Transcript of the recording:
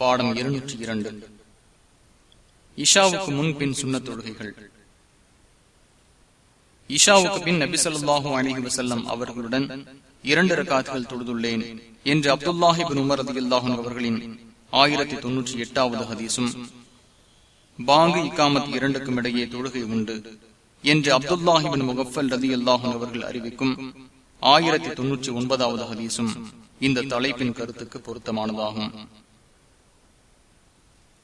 பாடம் இருநூற்றி இரண்டு. இஷாவுக்கு முன்பின் சுண்ண தொழுகைகள். இஷாவுக்கு பின் நபி அணிஹி வசல்லம் அவர்களுடன் இரண்டு ரகாத்துகள் தொழுதுள்ளேன் என்று அப்துல்லாஹிபின் உமர் ரதி அல்லாஹன் அவர்களின் ஆயிரத்தி தொன்னூற்றி எட்டாவது ஹதீசும் பாங்கு இக்காமத் இரண்டுக்கும் இடையே தொழுகை உண்டு என்று அப்துல்லாஹிபின் முகஃபல் ரதி அல்லாஹன் அவர்கள் அறிவிக்கும் ஆயிரத்தி தொன்னூற்றி ஒன்பதாவது ஹதீசும் இந்த தலைப்பின் கருத்துக்கு பொருத்தமானதாகும்.